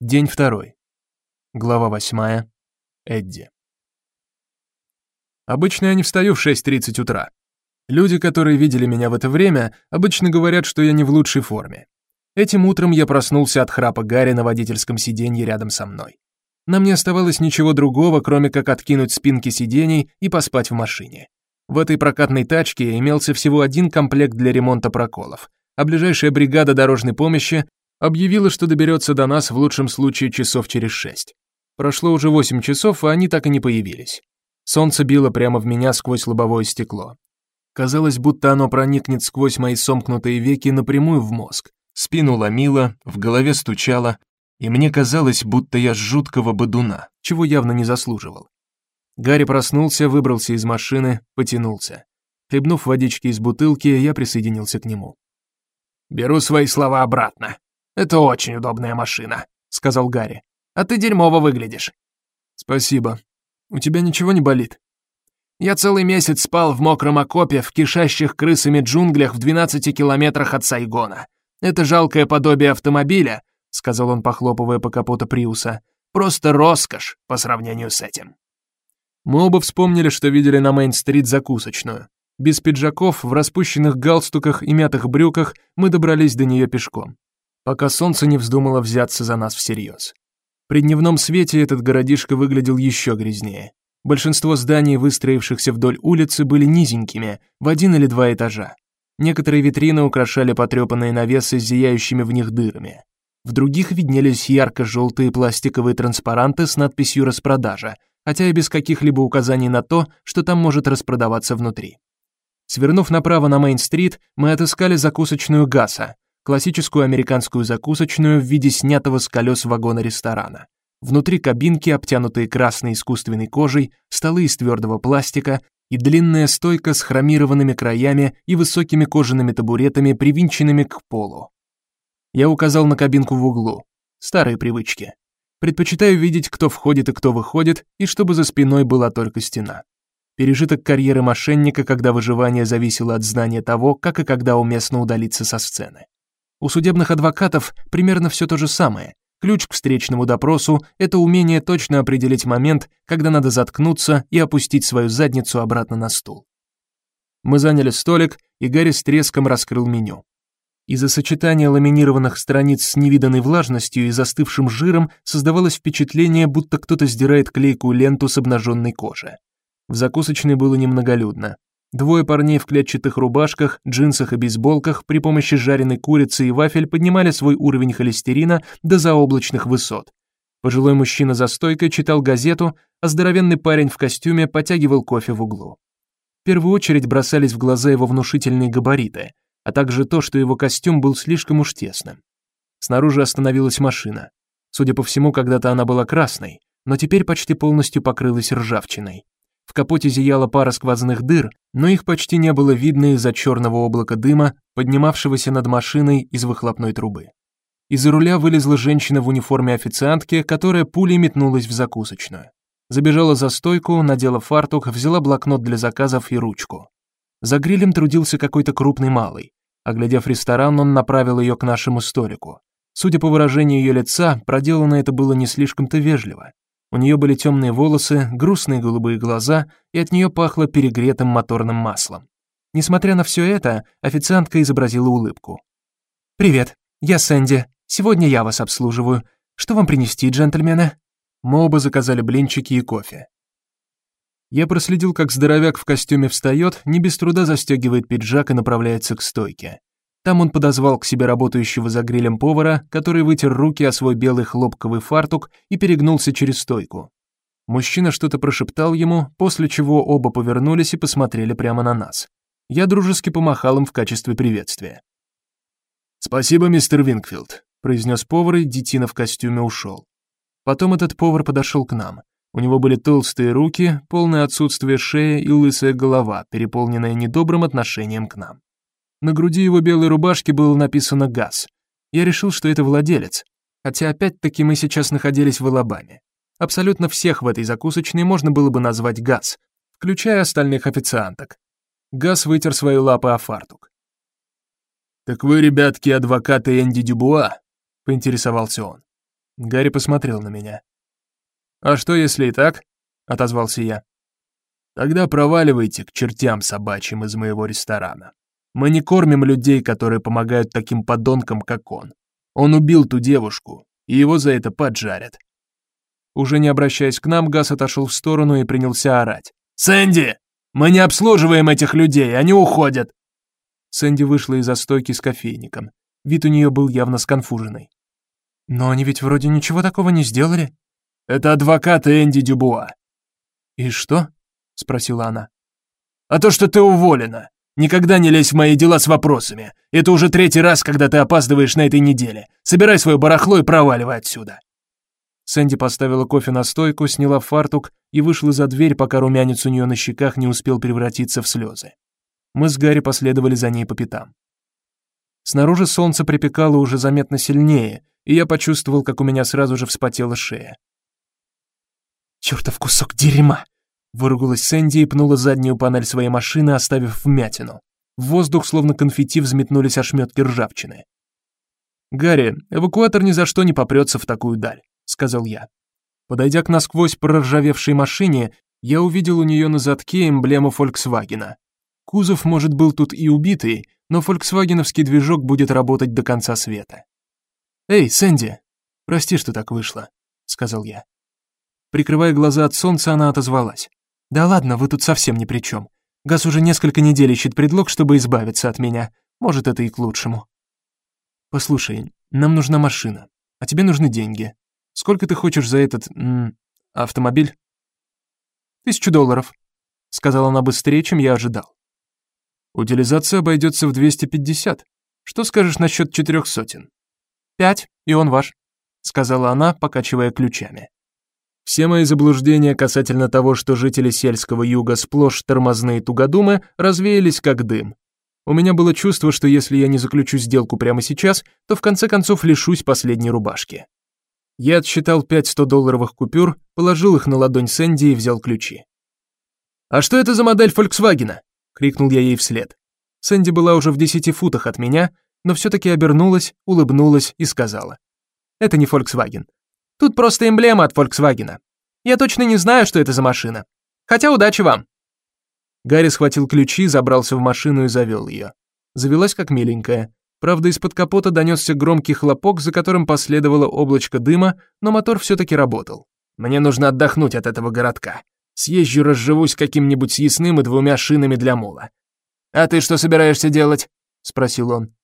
День второй. Глава восьмая. Эдди. Обычно я не встаю в 6.30 утра. Люди, которые видели меня в это время, обычно говорят, что я не в лучшей форме. Этим утром я проснулся от храпа Гарри на водительском сиденье рядом со мной. Нам не оставалось ничего другого, кроме как откинуть спинки сидений и поспать в машине. В этой прокатной тачке имелся всего один комплект для ремонта проколов, а ближайшая бригада дорожной помощи объявила, что доберется до нас в лучшем случае часов через шесть. Прошло уже восемь часов, а они так и не появились. Солнце било прямо в меня сквозь лобовое стекло. Казалось, будто оно проникнет сквозь мои сомкнутые веки напрямую в мозг. Спину ломило, в голове стучало, и мне казалось, будто я жуткого бодуна, чего явно не заслуживал. Гарри проснулся, выбрался из машины, потянулся. Хлебнув водички из бутылки, я присоединился к нему. «Беру свои слова обратно. Это очень удобная машина», — сказал Гарри. «А ты дерьмово выглядишь». «Спасибо. У тебя ничего не болит?» «Я целый месяц спал в мокром окопе в кишащих крысами джунглях в 12 километрах от Сайгона. Это жалкое подобие автомобиля, — сказал он, похлопывая по капоту Приуса. «Просто роскошь по сравнению с этим». Мы оба вспомнили, что видели на Мейн-стрит закусочную. Без пиджаков, в распущенных галстуках и мятых брюках мы добрались до нее пешком, пока солнце не вздумало взяться за нас всерьез. При дневном свете этот городишко выглядел еще грязнее. Большинство зданий, выстроившихся вдоль улицы, были низенькими, в один или два этажа. Некоторые витрины украшали потрепанные навесы с зияющими в них дырами. В других виднелись ярко-желтые пластиковые транспаранты с надписью «Распродажа», хотя и без каких-либо указаний на то, что там может распродаваться внутри. Свернув направо на Мейн-стрит, мы отыскали закусочную Гаса, классическую американскую закусочную в виде снятого с колес вагона ресторана. Внутри кабинки, обтянутые красной искусственной кожей, столы из твердого пластика и длинная стойка с хромированными краями и высокими кожаными табуретами, привинченными к полу. Я указал на кабинку в углу. Старые привычки. Предпочитаю видеть, кто входит и кто выходит, и чтобы за спиной была только стена. Пережиток карьеры мошенника, когда выживание зависело от знания того, как и когда уместно удалиться со сцены. У судебных адвокатов примерно все то же самое. Ключ к встречному допросу это умение точно определить момент, когда надо заткнуться и опустить свою задницу обратно на стул. Мы заняли столик, и Гарри с треском раскрыл меню. Из-за сочетания ламинированных страниц с невиданной влажностью и застывшим жиром создавалось впечатление, будто кто-то сдирает клейкую ленту с обнаженной кожи. В закусочной было немноголюдно. Двое парней в клетчатых рубашках, джинсах и бейсболках при помощи жареной курицы и вафель поднимали свой уровень холестерина до заоблачных высот. Пожилой мужчина за стойкой читал газету, а здоровенный парень в костюме потягивал кофе в углу. В первую очередь бросались в глаза его внушительные габариты – а также то, что его костюм был слишком уж тесным. Снаружи остановилась машина. Судя по всему, когда-то она была красной, но теперь почти полностью покрылась ржавчиной. В капоте зияла пара сквозных дыр, но их почти не было видно из-за черного облака дыма, поднимавшегося над машиной из выхлопной трубы. Из-за руля вылезла женщина в униформе официантки, которая пулей метнулась в закусочную. Забежала за стойку, надела фартук, взяла блокнот для заказов и ручку. За грилем трудился какой-то крупный малый. Оглядев ресторан, он направил ее к нашему столику. Судя по выражению ее лица, проделано это было не слишком-то вежливо. У нее были темные волосы, грустные голубые глаза, и от нее пахло перегретым моторным маслом. Несмотря на все это, официантка изобразила улыбку. «Привет, я Сэнди. Сегодня я вас обслуживаю. Что вам принести, джентльмены?» Мы оба заказали блинчики и кофе. Я проследил, как здоровяк в костюме встает, не без труда застегивает пиджак и направляется к стойке. Там он подозвал к себе работающего за грилем повара, который вытер руки о свой белый хлопковый фартук и перегнулся через стойку. Мужчина что-то прошептал ему, после чего оба повернулись и посмотрели прямо на нас. Я дружески помахал им в качестве приветствия. «Спасибо, мистер Винкфилд», — произнес повар, и детина в костюме ушел. Потом этот повар подошел к нам. У него были толстые руки, полное отсутствие шеи и лысая голова, переполненная недобрым отношением к нам. На груди его белой рубашки было написано «ГАЗ». Я решил, что это владелец. Хотя опять-таки мы сейчас находились в Алабаме. Абсолютно всех в этой закусочной можно было бы назвать «ГАЗ», включая остальных официанток. Газ вытер свои лапы о фартук. «Так вы, ребятки, адвокаты Энди Дюбуа?» — поинтересовался он. Гарри посмотрел на меня. «А что, если и так?» — отозвался я. «Тогда проваливайте к чертям собачьим из моего ресторана. Мы не кормим людей, которые помогают таким подонкам, как он. Он убил ту девушку, и его за это поджарят». Уже не обращаясь к нам, Гас отошел в сторону и принялся орать. «Сэнди! Мы не обслуживаем этих людей, они уходят!» Сэнди вышла из-за стойки с кофейником. Вид у нее был явно сконфуженный. «Но они ведь вроде ничего такого не сделали». «Это адвокат Энди Дюбуа». «И что?» — спросила она. «А то, что ты уволена. Никогда не лезь в мои дела с вопросами. Это уже третий раз, когда ты опаздываешь на этой неделе. Собирай свое барахло и проваливай отсюда». Сэнди поставила кофе на стойку, сняла фартук и вышла за дверь, пока румянец у нее на щеках не успел превратиться в слезы. Мы с Гарри последовали за ней по пятам. Снаружи солнце припекало уже заметно сильнее, и я почувствовал, как у меня сразу же вспотела шея. «Чёртов кусок дерьма!» — выругалась Сэнди и пнула заднюю панель своей машины, оставив вмятину. В воздух, словно конфетти, взметнулись ошметки ржавчины. «Гарри, эвакуатор ни за что не попрется в такую даль», — сказал я. Подойдя к насквозь проржавевшей машине, я увидел у нее на задке эмблему Фольксвагена. Кузов, может, был тут и убитый, но фольксвагеновский движок будет работать до конца света. «Эй, Сэнди, прости, что так вышло», — сказал я. Прикрывая глаза от солнца, она отозвалась. «Да ладно, вы тут совсем ни при чем. Газ уже несколько недель ищет предлог, чтобы избавиться от меня. Может, это и к лучшему». «Послушай, нам нужна машина, а тебе нужны деньги. Сколько ты хочешь за этот... М, автомобиль?» «Тысячу долларов», — сказала она быстрее, чем я ожидал. Утилизация обойдется в 250. Что скажешь насчет четырех сотен? Пять, и он ваш, сказала она, покачивая ключами. Все мои заблуждения касательно того, что жители сельского юга сплошь тормозные тугодумы, развеялись как дым. У меня было чувство, что если я не заключу сделку прямо сейчас, то в конце концов лишусь последней рубашки. Я отсчитал пять 100-долларовых купюр, положил их на ладонь Сэнди и взял ключи. «А что это за модель Фольксвагена?» крикнул я ей вслед. Сэнди была уже в десяти футах от меня, но все-таки обернулась, улыбнулась и сказала. «Это не Volkswagen. Тут просто эмблема от Volkswagen. Я точно не знаю, что это за машина. Хотя удачи вам!» Гарри схватил ключи, забрался в машину и завел ее. Завелась как миленькая. Правда, из-под капота донесся громкий хлопок, за которым последовало облачко дыма, но мотор все-таки работал. «Мне нужно отдохнуть от этого городка», Съезжу, разживусь каким-нибудь съестным и двумя шинами для мула. А ты что собираешься делать? спросил он.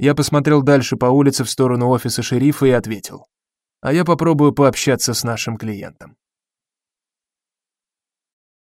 Я посмотрел дальше по улице в сторону офиса шерифа и ответил: "А я попробую пообщаться с нашим клиентом".